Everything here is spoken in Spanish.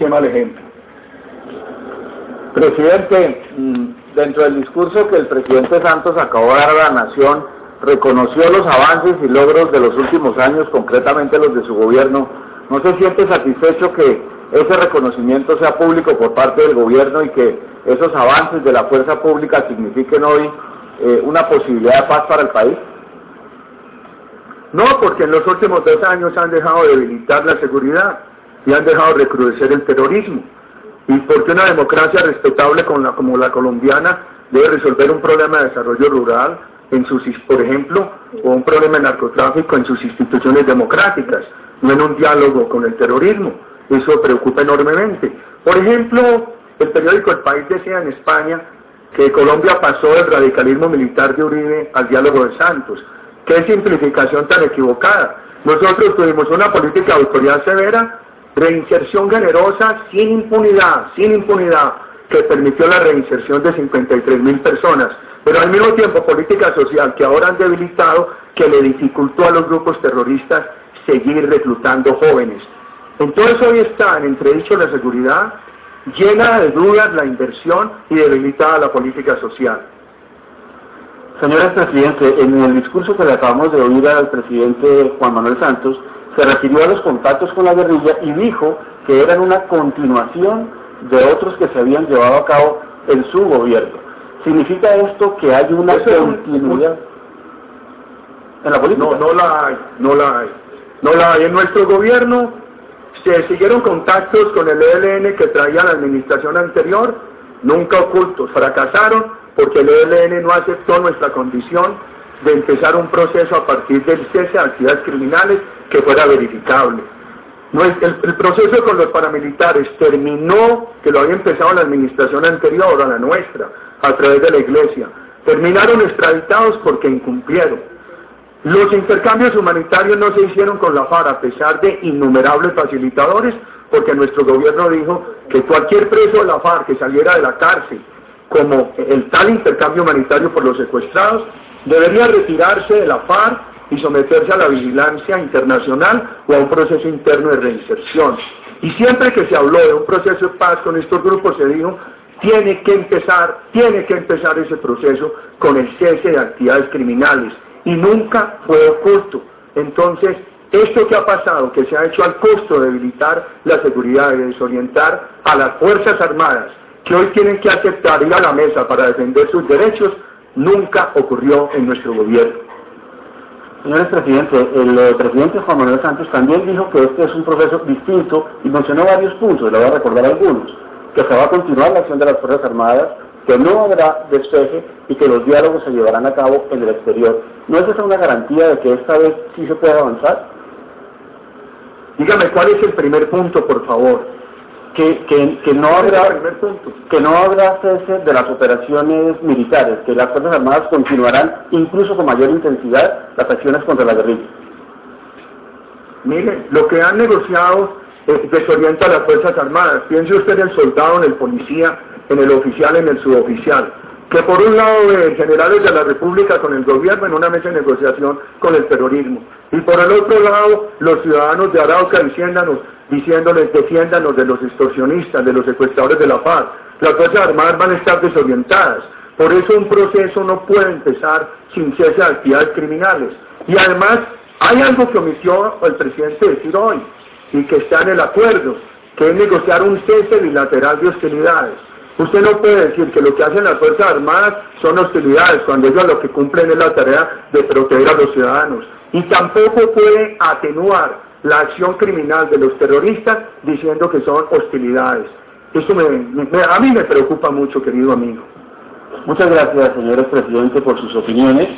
qué mal. Presidente, mm, dentro del discurso que el presidente Santos acabó de dar a la Nación, reconoció los avances y logros de los últimos años, concretamente los de su gobierno. ¿No se siente satisfecho que ese reconocimiento sea público por parte del gobierno y que esos avances de la fuerza pública signifiquen hoy eh, una posibilidad de paz para el país? No, porque en los últimos dos años han dejado de debilitar la seguridad y han dejado de recrudecer el terrorismo. Y porque una democracia respetable como la colombiana debe resolver un problema de desarrollo rural, en sus, por ejemplo, o un problema de narcotráfico en sus instituciones democráticas, no en un diálogo con el terrorismo. Eso preocupa enormemente. Por ejemplo, el periódico El País decía en España que Colombia pasó del radicalismo militar de Uribe al diálogo de Santos. Qué simplificación tan equivocada.Nosotros tuvimos una política de severa, reinserción generosa, sin impunidad, sin impunidad, que permitió la reinserción de 53 mil personas, pero al mismo tiempo política social que ahora han debilitado, que le dificultó a los grupos terroristas seguir reclutando jóvenes. Entonces hoy está en entredicho la seguridad, llena de dudas la inversión y debilitada la política social. Señor Presidente, en el discurso que le acabamos de oír al presidente Juan Manuel Santos, se refirió a los contactos con la guerrilla y dijo que eran una continuación de otros que se habían llevado a cabo en su gobierno. ¿Significa esto que hay una continuidad en la política? No, no la hay, no la hay. No la hay. En nuestro gobierno se siguieron contactos con el ELN que traía la administración anterior, nunca ocultos, fracasaron porque el ELN no aceptó nuestra condición de empezar un proceso a partir del cese de actividades criminales que fuera verificable. El, el, proceso con los paramilitares terminó, que lo había empezado la administración anterior a la nuestra, a través de la iglesia. Terminaron extraditados porque incumplieron. Los intercambios humanitarios no se hicieron con la FARC a pesar de innumerables facilitadores, porque nuestro gobierno dijo que cualquier preso de la FARC que saliera de la cárcel como el tal intercambio humanitario por los secuestrados, debería retirarse de la FARC y someterse a la vigilancia internacional o a un proceso interno de reinserción. Y siempre que se habló de un proceso de paz con estos grupos se dijo, tiene que empezar, tiene que empezar ese proceso con el cese de actividades criminales. Y nunca fue oculto. Entonces, esto que ha pasado, que se ha hecho al costo de debilitar la seguridad y de desorientar a las Fuerzas Armadas, que hoy tienen que aceptar ir a la mesa para defender sus derechos, nunca ocurrió en nuestro gobierno. Señores presidente, el eh, presidente Juan Manuel Santos también dijo que este es un proceso distinto y mencionó varios puntos, le voy a recordar algunos, que se va a continuar la acción de las Fuerzas Armadas, que no habrá despeje y que los diálogos se llevarán a cabo en el exterior. ¿No es esa una garantía de que esta vez sí se puede avanzar? Dígame, ¿cuál es el primer punto, por favor? Que, que, no habrá que no habrá cese de las operaciones militares, que las Fuerzas Armadas continuarán incluso con mayor intensidad las acciones contra la guerrilla. Mire, lo que han negociado eh, desorienta a las Fuerzas Armadas. Piense usted en el soldado, en el policía, en el oficial, en el suboficial que por un lado de generales de la República con el gobierno en una mesa de negociación con el terrorismo, y por el otro lado los ciudadanos de Arauca diciéndonos, diciéndoles defiéndanos de los extorsionistas, de los secuestradores de la paz. Las Fuerzas Armadas van a estar desorientadas. Por eso un proceso no puede empezar sin cese de actividades criminales. Y además hay algo que omitió el presidente decir hoy y que está en el acuerdo, que es negociar un cese bilateral de hostilidades. Usted no puede decir que lo que hacen las Fuerzas Armadas son hostilidades, cuando ellos lo que cumplen es la tarea de proteger a los ciudadanos. Y tampoco puede atenuar la acción criminal de los terroristas diciendo que son hostilidades. Eso a mí me preocupa mucho, querido amigo. Muchas gracias, señores presidente, por sus opiniones.